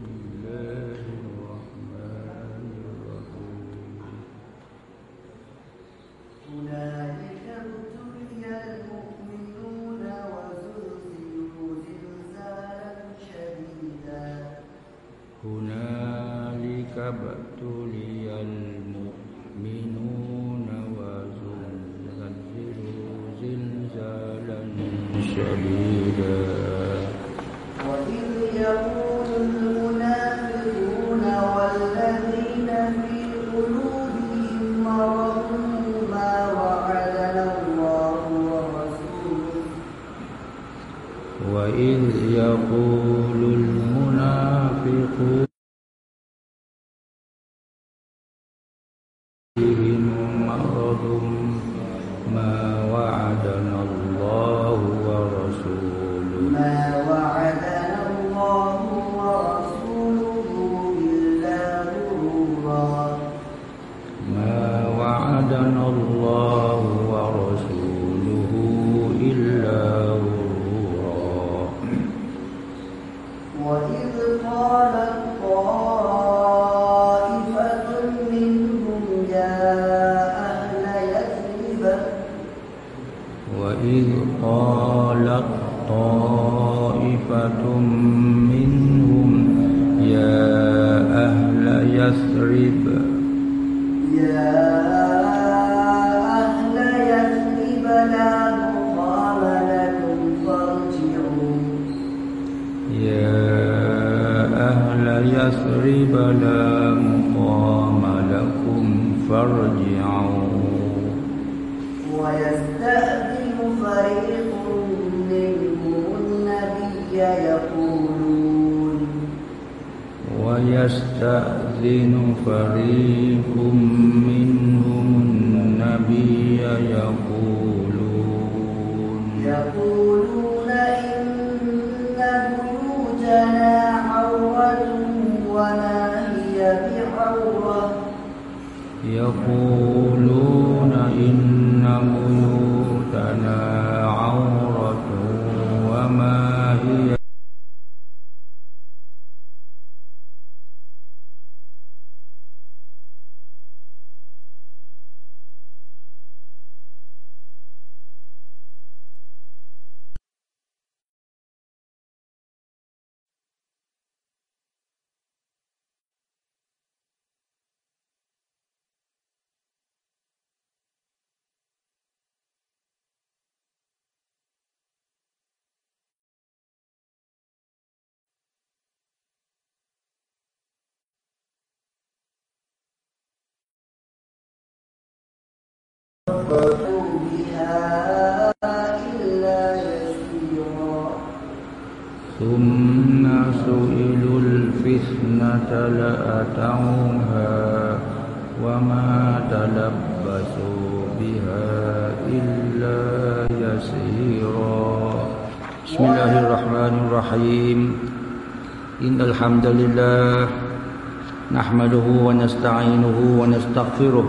Mm, Amen. يقولون إن بيوتنا ثم سئلوا الفتنة لأتوها وما تلبسوا بها إلا يسيرا. بسم الله الرحمن الرحيم. إن الحمد لله نحمده ونستعينه ونستغفره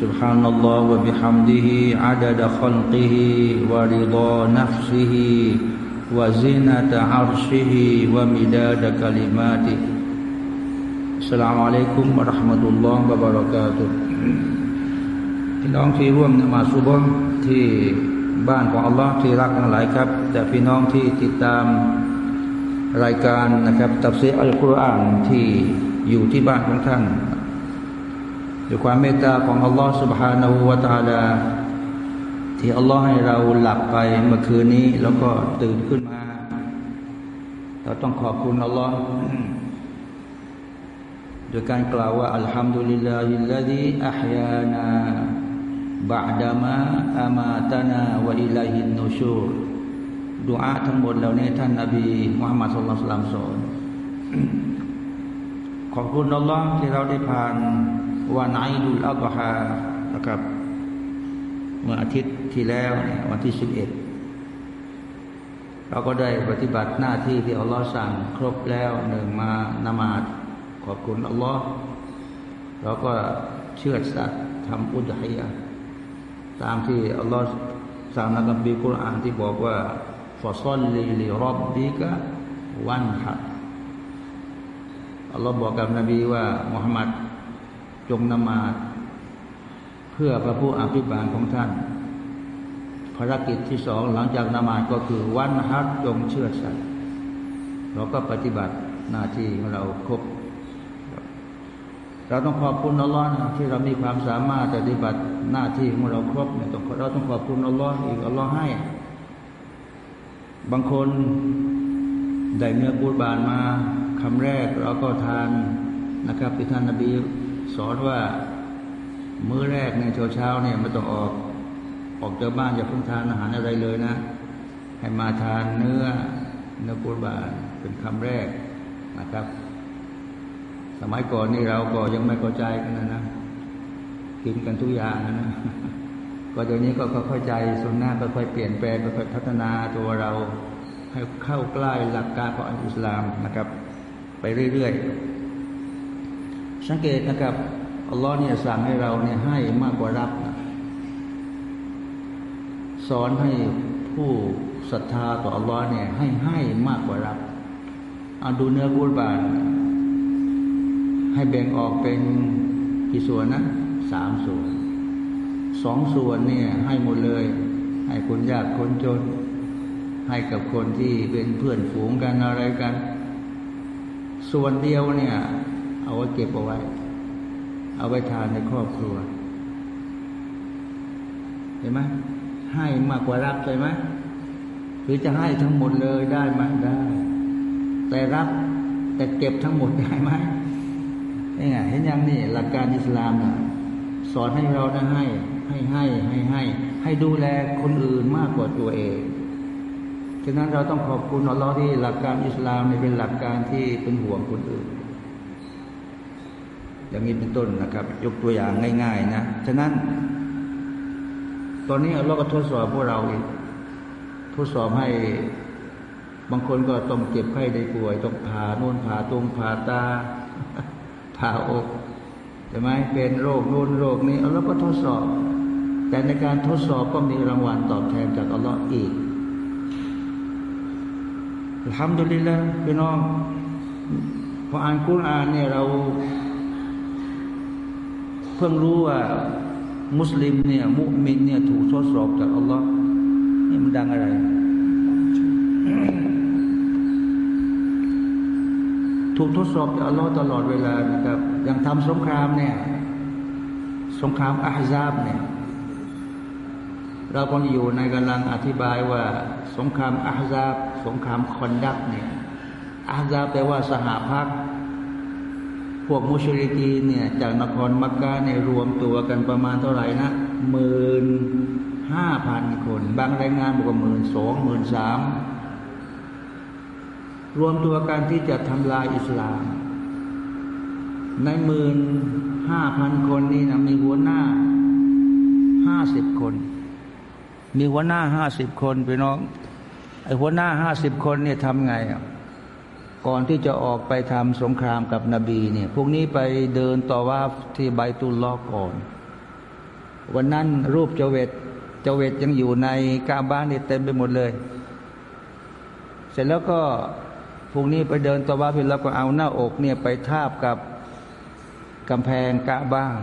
سبحان الله وبحمده عدد خلقه ورضا نفسه وزنة عرشه ومداد كلماته สลามอะลัยกุมวะราะห์มะตุลลอฮ์วะบะเราะกาตุฮ์พี่น้องที่ร่วมนมาสุบฮ์ที่บ้านของอัลลอฮ์ที่รักทั้งหลายครับ แต่พี่น้องที่ติดตามรายการนะครับตับเสียอัลกุรอานที่อยู่ที่บ้านของท่าน ด้วยความเมตตาของอัลลอฮ์ سبحانه และ تعالى ที่อัลลอฮ์ให้เราหลับไปเมื่อคืนนี้ แล้วก็ตื่นขึ้นมา เราต้องขอบคุณอัลลอฮ์โดยการกล่าวว่าอัลฮัมดุลิลลาฮิลลาฮิอัฮยานาบะดามะอามาตานาวะอิลัยฮินนูชูรดูอาทั้งหมดเหล่านี้ท่านนบีมุฮัมมัดสุลลัลสลามสอนขอบคุณอัลลอฮ์ที่เราได้ผ่าน วันอิดุลอัฎฮานะครับ เมื่ออาทิตย์ที่แล้วเนี่ยวันที่สิบเอ็ดเราก็ได้ปฏิบัติหน้าที่ที่อัลลอฮ์สั่งครบแล้วหนึ่งมานมาดขอบคุณอัลลอฮ์เราก็เชื่อสัตว์ทำอุดฮิยะตามที่อัลลอฮ์สั่งในคัมภีกุรอานที่บอกว่าฟาซอลลีลิรับบิกะวันฮัดอัลลอฮ์บอกกับนบีว่ามุฮัมมัด จงนมาดเพื่อพระผู้อภิบาลของท่าน ภารกิจที่สองหลังจากนมาดก็คือวันฮัดจงเชื่อสัตว์เราก็ปฏิบัติหน้าที่ของเราครบเราต้องขอบคุณอัลลอฮ์นะที่เรามีความสามารถปฏิบัติหน้าที่ของเราครบเนี่ยต้องเราต้องขอบคุณอัลลอฮ์อีกอัลลอฮ์ให้ บางคนได้เนื้อบูบานมาคำแรกเราก็ทานนะครับที่ท่านนบี สอนว่า มื้อแรกในเช้าเช้าเนี่ยไม่ต้องออกออกจากบ้านอย่าเพิ่งทานอาหารอะไรเลยนะ ให้มาทานเนื้อเนื้อบูบานเป็นคำแรกนะครับ สมัยก่อนนี่เราก็ยังไม่เข้าใจกันนะนะกินกันทุกอย่างนะนะก็เดี๋ยวนี้ก็ค่อยๆใจสุนนะค่อยๆเปลี่ยนแปลงค่อยๆพัฒนาตัวเราให้เข้าใกล้หลักการของอิสลามนะครับ ไปเรื่อยๆ สังเกตนะครับอัลลอฮ์เนี่ยสั่งให้เราเนี่ยให้มากกว่ารับนะสอนให้ผู้ศรัทธาต่ออัลลอฮ์เนี่ยให้ให้มากกว่ารับเอาดูเนื้อกุรบานให้แบ่งออกเป็นกี่ส่วนนะสามส่วนสองส่วนเนี่ยให้หมดเลย ให้คนยากคนจน ให้กับคนที่เป็นเพื่อนฝูงกันอะไรกัน ส่วนเดียวเนี่ย เอาไว้เก็บเอาไว้ เอาไว้ทานในครอบครัว เห็นไหมให้มากกว่ารับใช่ไหมหรือจะให้ทั้งหมดเลยได้ไหมได้ แต่รับแต่เก็บทั้งหมดได้ไหมนี่ไงเห็นยังนี่หลักการอิสลามนะสอนให้เราได้ให้ ให้ให้ให้ให้ ให้ดูแลคนอื่นมากกว่าตัวเองฉะนั้นเราต้องขอบคุณอัลลอฮ์ที่หลักการอิสลามเป็นหลักการที่เป็นห่วงคนอื่น อย่างนี้เป็นต้นนะครับ ยกตัวอย่างง่าย ๆ นะ ฉะนั้น ตอนนี้เราก็ทดสอบพวกเราอีกทดสอบให้บางคนก็ต้องเจ็บไข้ได้ป่วย ต้องผ่าโน่นผ่าตรงผ่าตา ผ่าอกใช่ไหมเป็นโรคนู่นโรคนี้อัลลอฮ์ก็ทดสอบ แต่ในการทดสอบก็มีรางวัลตอบแทนจากอัลลอฮ์อีกทำดุลิละพี่น้องพออ่านกุรอานเนี่ยเรา เพิ่งรู้ว่ามุสลิมเนี่ย มุมินเนี่ยถูกทดสอบจากอัลลอฮ์นี่มันดังอะไร ถูกทดสอบจากอัลลอฮ์ตลอดเวลานะครับอย่างทำสงครามเนี่ย สงครามอาฮซาบเนี่ย เราก็อยู่ในกำลังอธิบายว่า สงครามอาฮซาบ สงครามคอนดักเนี่ยอาฮซาบแปลว่าสหพัก พวกมุชริกีเนี่ยจากนครมักกะเนี่ยรวมตัวกันประมาณเท่าไหร่นะหมื่นห้าพันคน บางรายงานบอกว่าหมื่นสองหมื่นสามรวมตัวกันที่จะทำลายอิสลาม ในหมื่นห้าพันคนนี้นะมีหัวหน้าห้าสิบคน มีหัวหน้าห้าสิบคนไปน้องไอหัวหน้าห้าสิบคนเนี่ยทำไงอะ ก่อนที่จะออกไปทำสงครามกับนบีเนี่ยพวกนี้ไปเดินต่อว่าที่ใบตุลลอก่อน วันนั้นรูปเจเวตเจเวตยังอยู่ในกาบ้านนี่เต็มไปหมดเลย เสร็จแล้วก็พวกนี้ไปเดินตะวาพิแล้วก็เอาหน้าอกเนี่ยไปทาบกับกำแพงกะบ้าง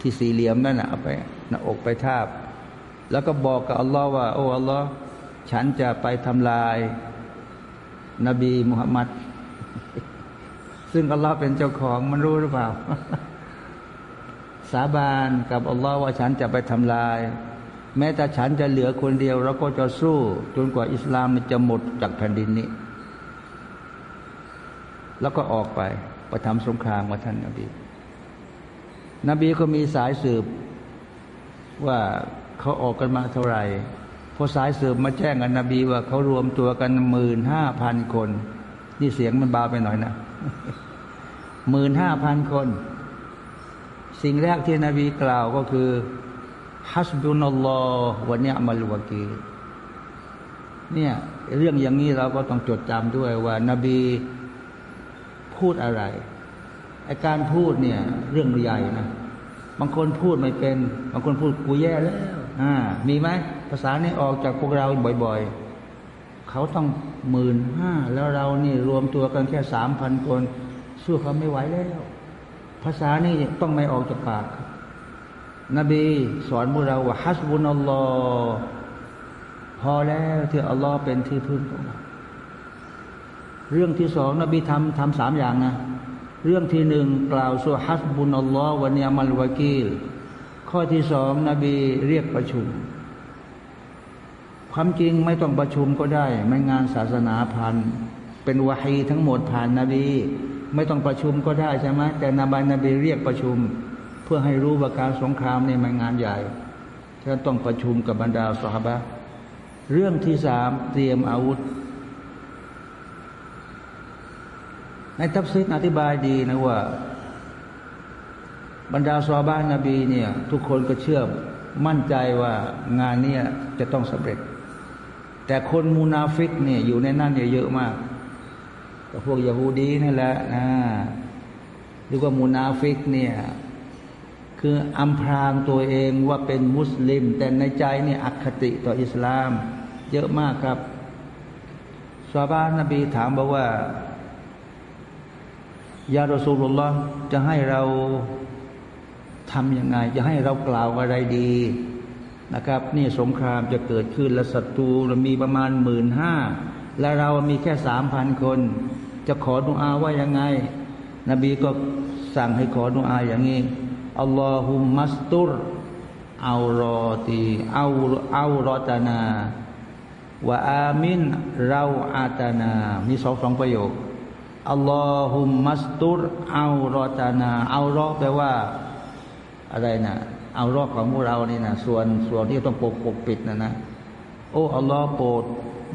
ที่สี่เหลี่ยมนั่นนะเอาไปหน้าอกไปทาบ แล้วก็บอกกับอัลลอฮ์ว่า โอ้อัลลอฮ์ฉันจะไปทำลายนบีมุฮัมมัด ซึ่งอัลลอฮ์เป็นเจ้าของมันรู้หรือเปล่า สาบานกับอัลลอฮ์ว่าฉันจะไปทำลาย แม้แต่ฉันจะเหลือคนเดียวเราก็จะสู้ จนกว่าอิสลามจะหมดจากแผ่นดินนี้ แล้วก็ออกไปไปทำสงครามกับท่านนบีนบีก็มีสายสืบว่าเขาออกกันมาเท่าไหร่พอสายสืบมาแจ้งกับนบีว่าเขารวมตัวกันหมื่นห้าพันคน นี่เสียงมันเบาไปหน่อยนะหมื่นห้าพันคน สิ่งแรกที่นบีกล่าวก็คือฮัสบุนัลลอฮ์วันนี้มัลวะกีเนี่ยเรื่องอย่างนี้เราก็ต้องจดจำด้วยว่านาบีพูดอะไรไอการพูดเนี่ย เรื่องใหญ่นะบางคนพูดไม่เป็น บางคนพูดกูแย่แล้ว อ่า มีไหมภาษานี้ออกจากพวกเราบ่อย ๆ เขาต้อง หมื่นห้าแล้วเรานี่รวมตัวกันแค่สามพันคน สู้เขาไม่ไหวแล้ว ภาษานี่ต้องไม่ออกจากปากนบีสอนพวกเราว่าฮัสบุนอัลลอฮ์พอแล้วที่อัลลอฮ์เป็นที่พึ่งของเราเรื่องที่สองนบีทำทำสามอย่างนะ เรื่องที่หนึ่งกล่าวสุฮัสบุนอัลลอฮ์วันยามัลวากีลข้อที่สองนบีเรียกประชุม ความจริงไม่ต้องประชุมก็ได้ ไม่งานศาสนาพันเป็นวะฮีทั้งหมดผ่านนาบีไม่ต้องประชุมก็ได้ใช่ไหมแต่นาบายนบีเรียกประชุม เพื่อให้รู้ว่าการสงครามนี่มันงานใหญ่ฉะนั้นต้องประชุมกับบรรดาซอฮาบะฮ์เรื่องที่สามเตรียมอาวุธ ในตัฟซีรอธิบายดีนะว่า บรรดาซอฮาบะฮ์นบีเนี่ย ทุกคนก็เชื่อมั่นใจว่างานเนี้จะต้องสำเร็จ แต่คนมูนาฟิกเนี่ยอยู่ในนั้นเนี่ยเยอะมากก็พวกยาฮูดีนี่แหละนะหรือว่ามูนาฟิกเนี่ยคืออำพรางตัวเองว่าเป็นมุสลิม แต่ในใจเนี่ยอคติต่ออิสลาม เยอะมากครับซอฮาบะฮ์นบีถามบอกว่าيا رسول اللهจะให้เราทำยังไง จะให้เรากล่าวอะไรดี นะครับนี่สงครามจะเกิดขึ้นและศัตรูมีประมาณหมื่นห้าและเรามีแค่สามพันคน จะขอดุอาว่ายังไง นบีก็สั่งให้ขอดุอาอย่างนี้อัลลอฮุมัสตุรเอารอตีเอาเอารอตานาวะอามินเราอาตานามีสองสองประโยคอัลลอฮุมัสตุรเอารอตานาเอารอแปลว่าอะไรนะ เอารอของพวกเรานี่นะส่วนส่วนที่ต้องปกปกปิดนะนะโอ้อัลลอฮ์โปรด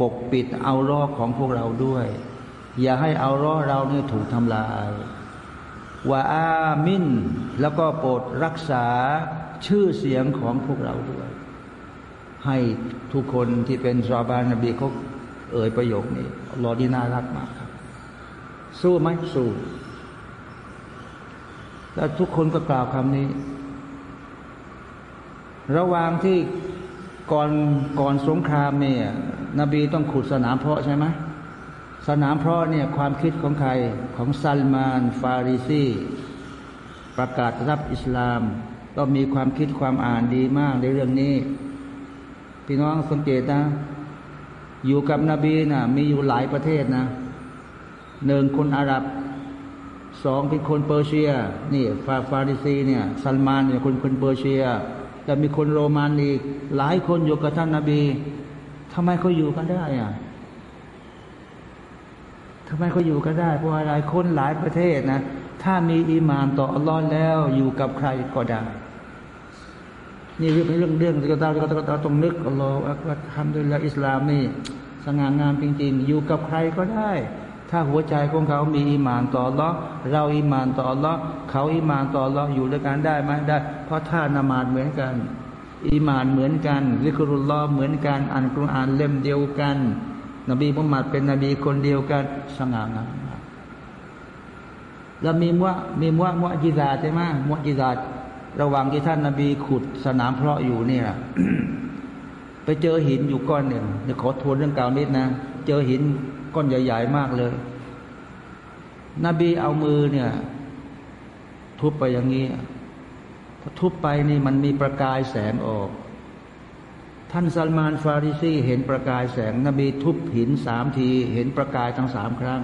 ปกปิดเอารอของพวกเราด้วย อย่าให้เอารอเรานี่ถูกทำลายว่าอามินแล้วก็โปรดรักษาชื่อเสียงของพวกเราด้วย ให้ทุกคนที่เป็นซอบานนบีเขาเอ่ยประโยคนี้รอดีน่ารักมากครับ สู้ไหมสู้แล้วทุกคนก็กล่าวคำนี้ ระหว่างที่ก่อนก่อนสงครามเนี่ยนบีต้องขุดสนามเพาะใช่ไหมสนามเพาะเนี่ยความคิดของใครของซัลมาน ฟาริซีประกาศรับอิสลาม ก็มีความคิดความอ่านดีมากในเรื่องนี้ พี่น้องสังเกตนะ อยู่กับนบีนะมีอยู่หลายประเทศนะหนึ่งคนอาหรับสองเป็นคนเปอร์เซีย นี่ฟาฟาริซีเนี่ยซัลมานเนี่ยคนคนเปอร์เซีย แต่มีคนโรมันอีก หลายคนอยู่กับท่านนาบีทำไมเขาอยู่กันได้อะทำไมเขาอยู่กันได้เพราะอะไรคนหลายประเทศนะ ถ้ามีอีมานต่ออัลลอฮ์แล้วอยู่กับใครก็ได้นี่เรื่องเรื่องเรื่องที่เราเราต้องนึกอัลลอฮ์ทำโดยละอิสลามนี่สง่างามจริง ๆ อยู่กับใครก็ได้ ถ้าหัวใจของเขามีอีมานต่ออัลลอฮ์เราอีมานต่ออัลลอฮ์เขาอีมานต่ออัลลอฮ์อยู่ด้วยกันได้ไหมได้ เพราะท่านามาดเหมือนกันอีมานเหมือนกันวิกรุลลอเหมือนกันอ่านกุรอานเล่มเดียวกัน นบีมุฮัมมัดเป็นนบีคนเดียวกันสง่างามแล้วมีมัวมีมัวมัวจิซาใช่ไหมมัวจิซาระหว่างที่ท่านนบีขุดสนามเพาะอยู่เนี่ยไปเจอหินอยู่ก้อนหนึ่งเดี๋ยวขอทวนเรื่องเก่านิดนะ เจอหิน ก้อนใหญ่ ๆ มากเลย นบีเอามือเนี่ย ทุบไปอย่างนี้พอทุบไปนี่มันมีประกายแสงออก ท่านซัลมานฟาริซีเห็นประกายแสง นบีทุบหินสามที เห็นประกายทั้งสามครั้ง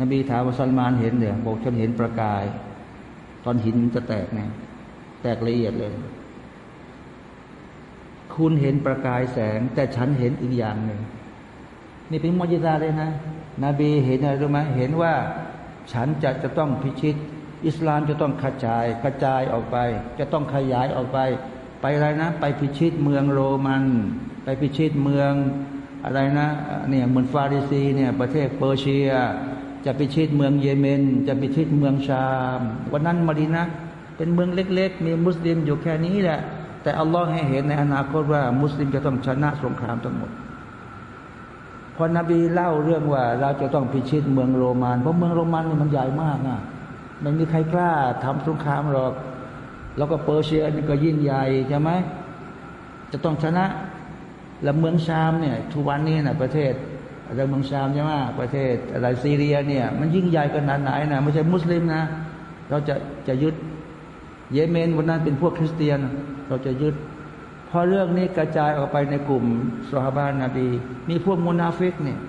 นบีถามว่าซัลมานเห็นเนี่ยบอกฉันเห็นประกาย ตอนหินจะแตกไงแตกละเอียดเลยคุณเห็นประกายแสง แต่ฉันเห็นอีกอย่างหนึ่ง นี่เป็นมอญิซาเลยนะ นบีเห็นอะไรรู้ไหมเห็นว่าฉันจะจะต้องพิชิต อิสลามจะต้องกระจายกระจายออกไป จะต้องขยายออกไป ไปอะไรนะ ไปพิชิตเมืองโรมัน ไปพิชิตเมืองอะไรนะเนี่ยเหมือนฟาริซีเนี่ยประเทศเปอร์เซีย จะพิชิตเมืองเยเมน จะพิชิตเมืองชาม วันนั้นมาดีนะ เป็นเมืองเล็ก ๆ มีมุสลิมอยู่แค่นี้แหละ แต่อัลลอฮ์ให้เห็นในอนาคตว่ามุสลิมจะต้องชนะสงครามทั้งหมด พอนบีเล่าเรื่องว่า เราจะต้องพิชิตเมืองโรมัน เพราะเมืองโรมันนี่มันใหญ่มากนะไม่มีใครกล้าทำสงครามหรอก แล้วก็เปอร์เซียนี่ก็ยิ่งใหญ่ใช่ไหมจะต้องชนะแล้วเมืองชามเนี่ยทุกวันนี้นะประเทศอะไรเมืองชามใช่ไหมประเทศอะไรซีเรียเนี่ย มันยิ่งใหญ่ขนาดไหนนะไม่ใช่มุสลิมนะ เราจะจะยึดเยเมนวันนั้นเป็นพวกคริสเตียน เราจะยึด พอเรื่องนี้กระจายออกไปในกลุ่มซอฮาบะฮ์นบีมีพวกมุนาฟิกเนี่ย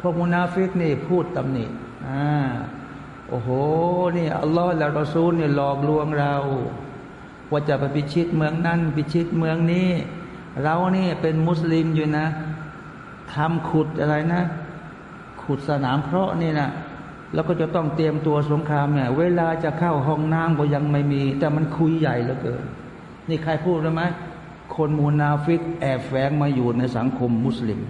พวกมุนาฟิกนี่พูดตำหนิอ่าโอ้โหนี่อัลลอฮ์และรอซูลเนี่ยหลอกลวงเราว่าจะไปพิชิตเมืองนั้นพิชิตเมืองนี้ เรานี่เป็นมุสลิมอยู่นะทำขุดอะไรนะ ขุดสนามเพลาะนี่นะแล้วก็จะต้องเตรียมตัวสงครามเนี่ยเวลาจะเข้าห้องน้ำก็ยังไม่มี แต่มันคุยใหญ่เหลือเกิน นี่ใครพูดรู้ไหมคนมูนาฟิก แอบแฝงมาอยู่ในสังคมมุสลิม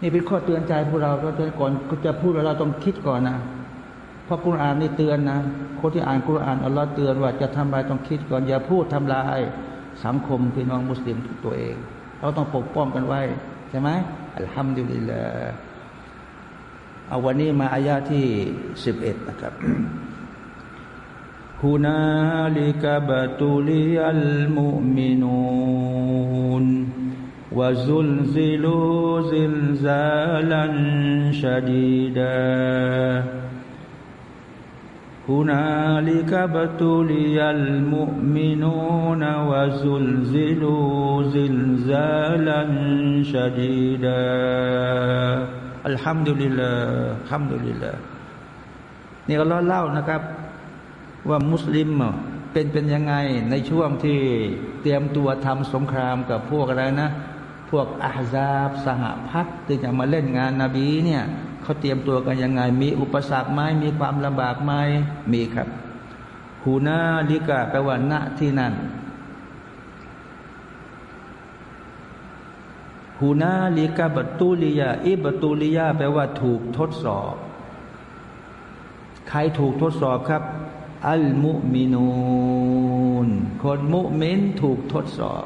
นี่เป็นข้อเตือนใจพวกเราก็จะก่อนจะพูดเราต้องคิดก่อนนะเพราะกุรอานนี่เตือนนะคนที่อ่านกุรอานอัลลอฮ์เตือนว่าจะทำอะไรต้องคิดก่อนอย่าพูดทำลายสังคมพี่น้องมุสลิมตัวเอง เราต้องปกป้องกันไว้ใช่ไหมอัลฮัมดุลิลลาห์เอาวันนี้มาอายาที่สิบเอ็ดนะครับ ฮุนาลิกบตุลิยัลมุมินูนวะซุลซิลูซิลซาลันชดีดา هنالك ابتلي المؤمنون وزلزلوا زلزالا شديدا الحمد لله الحمد لله นี่ก็เล่านะครับ ว่ามุสลิมเป็นเป็นยังไงในช่วงที่เตรียมตัวทำสงครามกับพวกอะไรนะ พวกอาซาบสหพัฒน์ที่จะมาเล่นงานนาบีเนี่ยเขาเตรียมตัวกันยังไง มีอุปสรรคไหมมีความลำบากไหมมีครับหูนาลิกะแปลว่าณที่นั่นหูนาลิกะบัตุลิยาอิบัตุลิยาแปลว่าถูกทดสอบ ใครถูกทดสอบครับ อัลมุมินูนคนมุมินถูกทดสอบ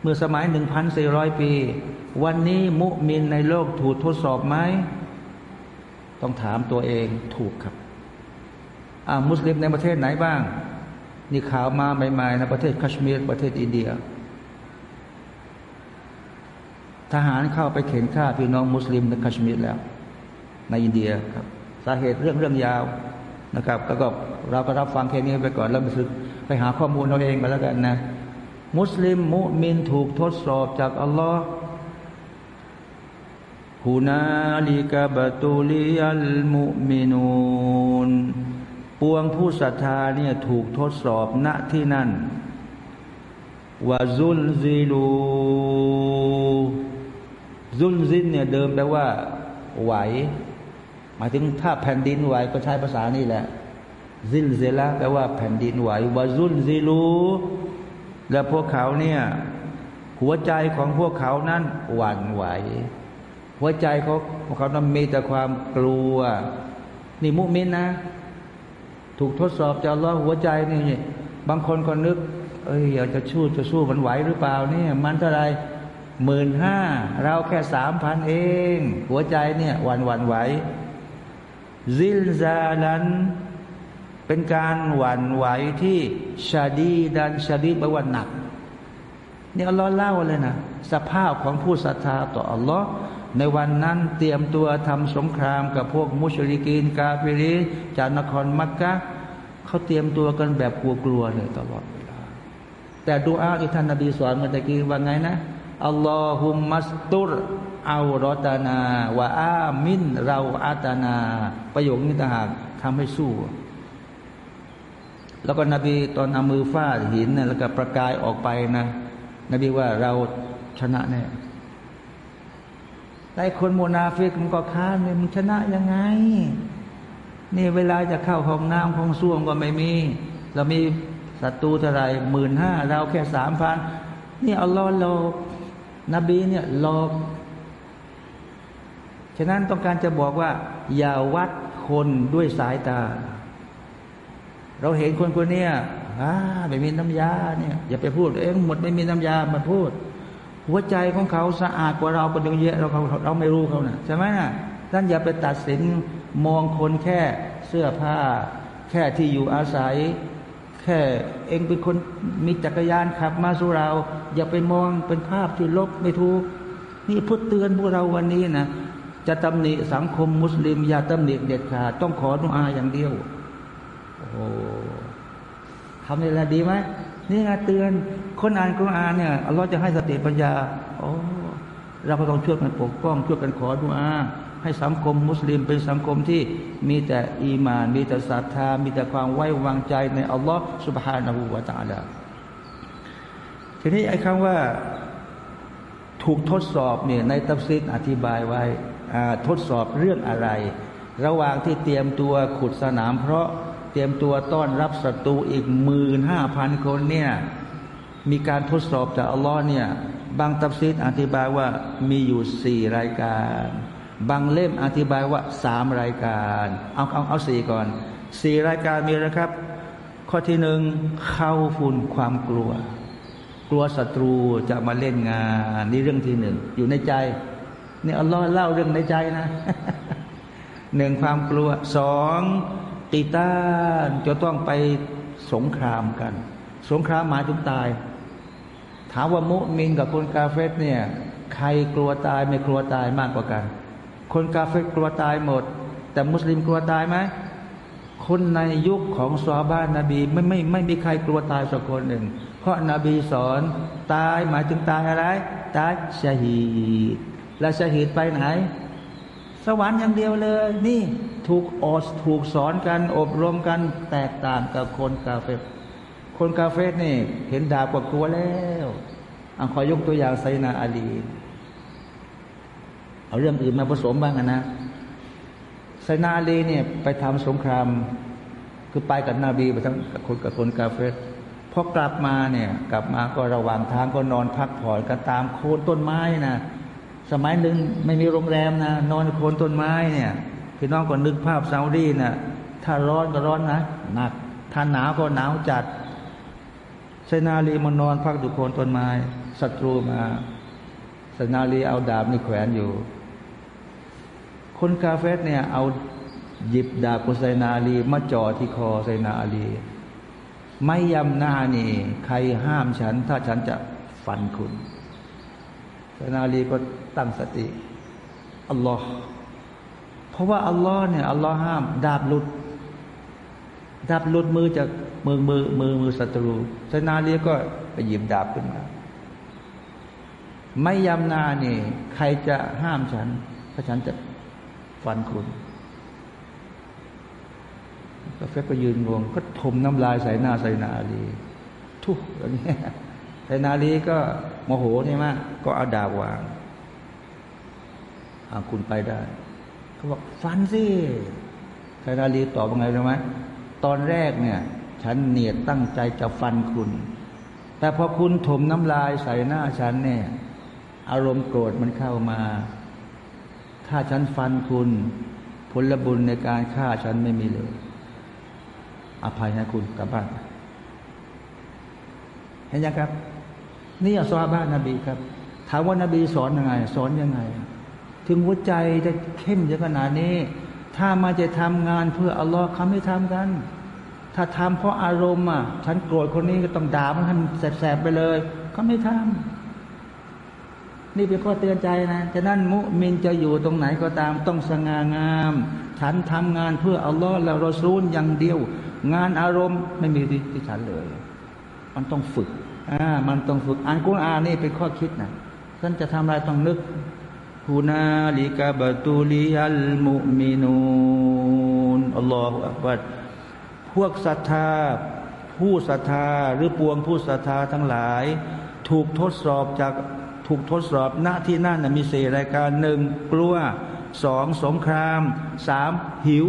เมื่อสมัยหนึ่งพันสี่ร้อยปี วันนี้มุมินในโลกถูกทดสอบไหม ต้องถามตัวเองถูกครับอ่ามุสลิมในประเทศไหนบ้าง นี่ข่าวมาใหม่ๆในประเทศคัชเมีร์ประเทศอินเดีย ทหารเข้าไปเข็นฆ่าพี่น้องมุสลิมในคัชเมีร์แล้ว ในอินเดียครับ สาเหตุเรื่องเรื่องยาว นะครับก็ก็เราก็รับฟังแค่นี้ไปก่อนแล้วไปศึกไปหาข้อมูลเราเองไปแล้วกันนะ มุสลิมมุมินถูกทดสอบจากอัลลอฮ์ฮุนาลิกะบะตุลิยัลมุมินูนปวงผู้ศรัทธาเนี่ยถูกทดสอบณที่นั่นวาซุลซิลูซุลซินเนี่ยเดิมแปลว่า ไหว มายถึงถ้าแผ่นดินไหวก็ใช้ภาษานี่แหละ ซิลเซละแปลว่าแผ่นดินไหววาซุลซิลูและพวกเขาเนี่ยหัวใจของพวกเขานั้นหวั่นไหว หัวใจเขาพวกเขานั้นมีแต่ความกลัว นี่มุมินนะ ถูกทดสอบจากล้อหัวใจนี่บางคนก็นึก เอ้ยอยากจะชู้จะสู้มันไหวหรือเปล่าเนี่ยมันเท่าไรหมื่นห้าเราแค่สามพันเอง หัวใจเนี่ยหวั่นหวั่นไหว ซิลซาลัน เป็นการหวั่นไหวที่ชาดีดันชาดีแปลว่าหนักนี่อัลลอฮ์เล่าเลยนะสภาพของผู้ศรัทธาต่ออัลลอฮ์ในวันนั้นเตรียมตัวทำสงครามกับพวกมุชริกีนกาเปรีจากนครมักกะเขาเตรียมตัวกันแบบกลัวๆเลยตลอดเวลาแต่ดูอาที่ท่านนบีสอนเมื่อกี้ว่าไงนะอัลลอฮุมัสตุร เอารอตานาวะอามินเราอาตานา ประโยคนี้ต่างหากทำให้สู้ แล้วก็นบีตอนเอามือฟาดหินนะแล้วก็ประกายออกไปนะนบีว่าเราชนะแน่แต่คนโมนาฟิกมันก็ค้านเนี่ยมันชนะยังไง นี่เวลาจะเข้าห้องน้ำห้องส้วมก็ไม่มี เรามีศัตรูเท่าไรหมื่นห้าเราแค่สามพันนี่อัลลอฮ์หลอกนบีเนี่ยหลอก ฉะนั้นต้องการจะบอกว่า อย่าวัดคนด้วยสายตา เราเห็นคนคนนี้อ่าไม่มีน้ำยาเนี่ยอย่าไปพูดเองหมดไม่มีน้ำยามาพูด หัวใจของเขาสะอาดกว่าเราเป็นยังเยอะเราเขาเราไม่รู้เขานะ่ะใช่ไหมนะ่ะท่านอย่าไปตัดสินมองคนแค่เสื้อผ้า แค่ที่อยู่อาศัย แค่เองเป็นคนมีจักรยานขับมาสู่เรา อย่าไปมองเป็นภาพที่ลบไม่ถูกนี่พูดเตือนพวกเราวันนี้นะ จะตำหนิสังคมมุสลิม อย่าตำหนิเด็ดขาดต้องขอดุอาอย่างเดียว โอ้ทำในละดีไหมนี่ไงเตือน คนอ่านกุรอานเนี่ยอัลลอฮ์จะให้สติปัญญาโอ้เราก็ต้องช่วยกันปกป้องช่วยกันขอดุอาให้สังคมมุสลิมเป็นสังคมที่มีแต่อีมาน มีแต่ศรัทธา มีแต่ความไว้วางใจในอัลลอฮ์สุบฮานาหูวาตาลาทีนี้ไอ้คำว่าถูกทดสอบเนี่ยในตัฟซีรอธิบายไว้ ทดสอบเรื่องอะไร ระหว่างที่เตรียมตัวขุดสนามเพลาะเตรียมตัวต้อนรับศัตรูอีกหมื่นห้าพันคนเนี่ยมีการทดสอบจากอัลลอฮ์เนี่ยบางตัฟซีรอธิบายว่ามีอยู่สี่รายการ บางเล่มอธิบายว่าสามรายการ เอาเอาเอาสี่ก่อนสี่รายการมีนะครับ ข้อที่หนึ่งเข้าฝุ่นความกลัว กลัวศัตรูจะมาเล่นงาน นี่เรื่องที่หนึ่งอยู่ในใจ นี่อัลลอฮ์เล่าเรื่องในใจนะหนึ่งความกลัวสองตีต้านจะต้องไปสงครามกัน สงครามหมายถึงตาย ถามว่ามุมินกับคนกาเฟสเนี่ย ใครกลัวตายไม่กลัวตายมากกว่ากัน คนกาเฟกลัวตายหมด แต่มุสลิมกลัวตายไหมคนในยุคของซอบ้านนาบีไม่ไม่ไม่มีใครกลัวตายสักคนหนึ่ง เพราะนาบีสอนตายหมายถึงตายอะไร ตายชาฮีด และชาฮีดไปไหน สวรรค์อย่างเดียวเลย นี่ถูกอสถูกสอนกันอบรมกันแตกต่างกับคนกาเฟคนกาเฟนี่ เห็นดาบกว่ากลัวแล้วอังขอยกตัวอย่างไซนาอาลี เอาเรื่องอื่นมาผสมบ้างนะไซนาอาลีเนี่ยไปทำสงครามคือไปกับนบีไปทั้งกับคนกับคนกาเฟสพอกลับมาเนี่ย กลับมาก็ระหว่างทางก็นอนพักผ่อนกันตามโคนต้นไม้นะ สมัยหนึ่งไม่มีโรงแรมนะนอนโคนต้นไม้เนี่ย พี่น้องก็นึกภาพซาอุดีนะ่ะถ้าร้อนก็ร้อนนะหนักถ้าหนาวก็หนาวจัดไซนาลีมานนอนพักอยู่โคนต้นไม้ศัตรูมาไซนาลีเอาดาบนี่แขวนอยู่ คนกาเฟสเนี่ยเอาหยิบดาบกุไซนาลีมาจ่อที่คอไซนาลีไม่ยำหน้านี่ ใครห้ามฉัน ถ้าฉันจะฟันคุณ ไซนาลีก็ตั้งสติอัลลอฮ์เพราะว่าอัลลอฮ์เนี่ยอัลลอฮ์ห้าม ดาบลุด ดาบลุดมือจากมือมือมือมือศัตรูไซนาลีก็ไปหยิบดาบขึ้นมา ไม่ยำนานี่ใครจะห้ามฉันถ้าฉันจะฟันคุณกาแฟก็ยืนงงก็ถมน้ำลายใส่หน้าใส่นาลีทุกอย่างนี้ ใส่นาลีก็โมโหใช่ไหมก็เอาดาบวางอาคุณไปได้ เขาบอกฟันสิใส่นาลีตอบว่าไงรู้ไหมตอนแรกเนี่ย ฉันเนียดตั้งใจจะฟันคุณ แต่พอคุณถมน้ำลายใส่หน้าฉันเนี่ย อารมณ์โกรธมันเข้ามา ถ้าฉันฟันคุณ ผลบุญในการฆ่าฉันไม่มีเลย อภัยให้คุณกลับบ้านเห็นยังครับ นี่อัสวาบ้านนบีครับ ถามว่านบีสอนยังไง สอนยังไง ถึงหัวใจจะเข้มจะขนาดนี้ ถ้ามาจะทำงานเพื่ออัลลอฮ์เขาไม่ทำกัน ถ้าทำเพราะอารมณ์อะ ฉันโกรธคนนี้ก็ต้องด่ามันให้แสบๆไปเลยเขาไม่ทำนี่เป็นข้อเตือนใจนะฉะนั้นมุมินจะอยู่ตรงไหนก็ตามต้องสง่างาม ฉันทำงานเพื่ออัลลอฮ์และรอซูลอย่างเดียว งานอารมณ์ไม่มีที่ฉันเลย มันต้องฝึก อ่ามันต้องฝึกอ่านกุรอานนี่เป็นข้อคิดนะท่านจะทำอะไรต้องนึกฮูนาลิกาบตูลิยัลมุมินูนอัลลอฮฺอักบัดพวกศรัทธา ผู้ศรัทธาหรือปวงผู้ศรัทธาทั้งหลาย ถูกทดสอบจากถูกทดสอบณที่นั่นนะมีสี่รายการหนึ่งกลัวสองสงครามสามหิว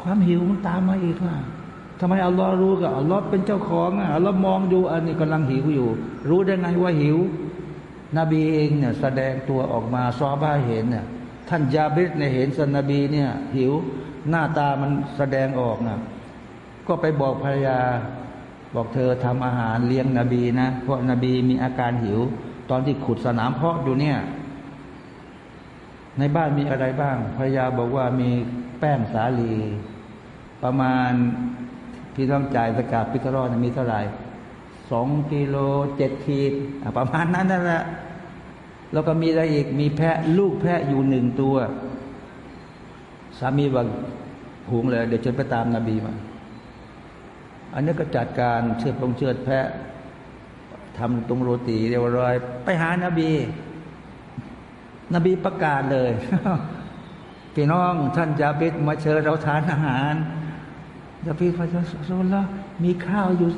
ความหิวมันตามมาอีกว่า ทำไมอัลลอฮ์รู้กับอัลลอฮ์เป็นเจ้าของอะอัลลอฮ์มองดูอันนี้กำลังหิวอยู่ รู้ได้ไงว่าหิว นบีเองเนี่ยแสดงตัวออกมาซอบ้าเห็นเนี่ยท่านยาบิดเนี่ยเห็นสันนบีเนี่ย หิวหน้าตามันแสดงออกนะก็ไปบอกภรรยา บอกเธอทำอาหารเลี้ยงนบีนะ เพราะนบีมีอาการหิว ตอนที่ขุดสนามเพาะอยู่เนี่ย ในบ้านมีอะไรบ้างภรรยาบอกว่ามีแป้งสาลี ประมาณ พี่ต้องจ่ายสกาดพิทรอดมีเท่าไหร่สองกิโลเจ็ดขีดประมาณนั้นนั่นแหละแล้วก็มีอะไรอีกมีแพะลูกแพะอยู่หนึ่งตัว สามีบอกหุงเลยเดี๋ยวฉันไปตามนาบีมา อันนี้ก็จัดการเชือดปงเชือดแพะทำตรงโรตีเรียบร้อย ไปหานาบี นบีประกาศเลยพี่น้องท่านจาบิดมาเชิญเราทานอาหาร จาบิดพระเจ้าสุลละมีข้าวอยู่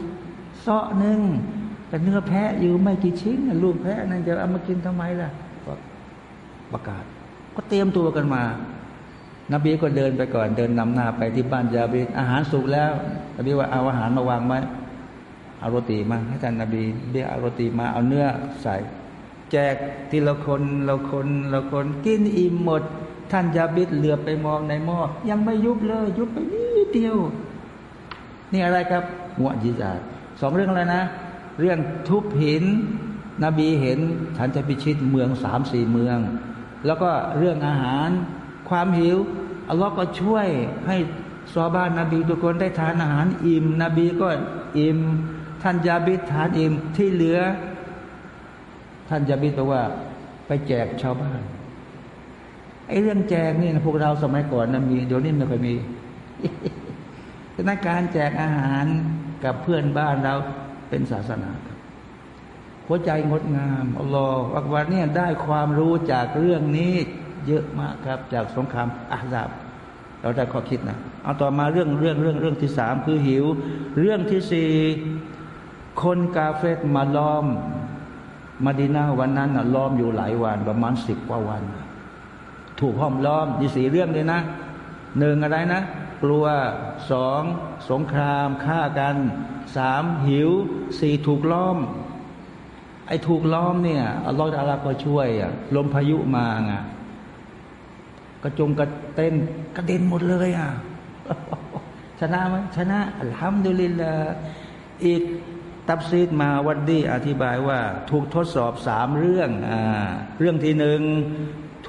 เซาะหนึ่งแต่เนื้อแพะอยู่ไม่กี่ชิ้นลูกแพะนั่นจะเอามากินทำไมล่ะก็ประกาศ ก็เตรียมตัวกันมา นบีก็เดินไปก่อน เดินนำหน้าไปที่บ้านยาบีอาหารสุกแล้ว นบีว่าเอาอาหารมาวางไว้เอาโรตีมาให้ท่านนบีเบียเอาโรตีมาเอาเนื้อใส่ แจกทีละคนละคนละคนกินอิ่มหมด ท่านยาบิดเหลือไปมองในหม้อยังไม่ยุบเลย ยุบไปนิดเดียว นี่อะไรครับมุอจิจาสองเรื่องอะไรนะ เรื่องทุบหิน นบีเห็นฉันจะพิชิตเมืองสามสี่เมือง แล้วก็เรื่องอาหาร ความหิวอัลลอฮ์ก็ช่วยให้ซอบ้านนบีทุกคนได้ทานอาหารอิ่ม นบีก็อิ่มท่านยาบิดทานอิ่มที่เหลือ ท่านยาบิดบอกว่าไปแจกชาวบ้านไอ้เรื่องแจกนี่นะพวกเราสมัยก่อนนะมีเดี๋ยวนี้ไม่ค่อยมี นั้นการแจกอาหารกับเพื่อนบ้านเราเป็นศาสนาครับ หัวใจงดงามอัลลอฮฺอักบารเนี่ยได้ความรู้จากเรื่องนี้เยอะมากครับ จากสงครามอาซาบ เราได้ข้อคิดนะเอาต่อมาเรื่องเรื่องเรื่องเรื่องที่สามคือหิว เรื่องที่สี่คนกาเฟตมาล้อมมาดินาวันนั้นนะล้อมอยู่หลายวันประมาณสิบกว่าวัน ถูกห้อมล้อมมีสี่เรื่องเลยนะหนึ่งอะไรนะ กลัวสองสงครามฆ่ากันสามหิวสี่ถูกล้อม ไอ้ถูกล้อมเนี่ยอัลลอฮฺอาลาก็ช่วยอะลมพายุมาไงกระจงกระเต้นกระเด็นหมดเลยอะชนะไหมชนะอัลฮัมดุลิลลาอีกตับซีดมาวันดีอธิบายว่า ถูกทดสอบสามเรื่องอ่าเรื่องที่หนึ่ง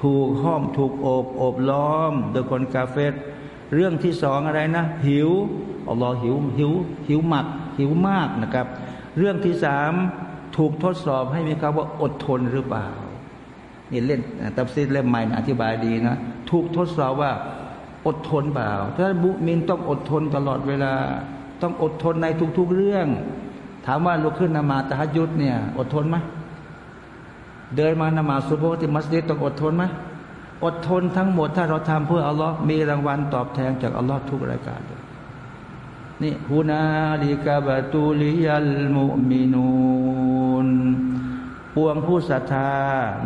ถูกห้อมถูกโอบโอบล้อมโดยคนกาเฟต เรื่องที่สองอะไรนะ หิวอัลลอฮ์หิวหิวหิวหมัก หิวมากนะครับ เรื่องที่สามถูกทดสอบให้มีคำว่าอดทนหรือเปล่านี่เล่นตับซีดเล่มใหม่นะอธิบายดีนะ ถูกทดสอบว่าอดทนเปล่าถ้าบุมินต้องอดทนตลอดเวลา ต้องอดทนในทุก ๆ เรื่อง ถามว่าลุกขึ้นนมาตะฮัยุดเนี่ย อดทนไหมเดินมานมาสุโบที่มัสยิดต้องอดทนไหม อดทนทั้งหมด ถ้าเราทำเพื่ออัลลอฮ์มีรางวัลตอบแทนจากอัลลอฮ์ทุกรายการเลยนี่ฮุนาลิกาบะตูลิยัลมุมินูนปวงผู้ศรัทธา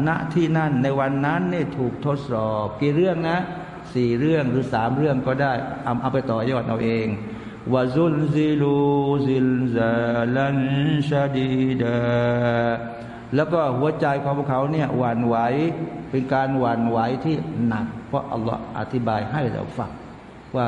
ณที่นั่น ในวันนั้นนี่ถูกทดสอบ กี่เรื่องนะสี่เรื่องหรือสามเรื่องก็ได้เอาเอาไปต่อยอดเอาเองวะซุลซิลูซิลซาลันชาดีดา แล้วก็หัวใจของพวกเขาเนี่ยหวั่นไหวเป็นการหวั่นไหวที่หนัก เพราะอัลลอฮ์อธิบายให้เราฟังว่า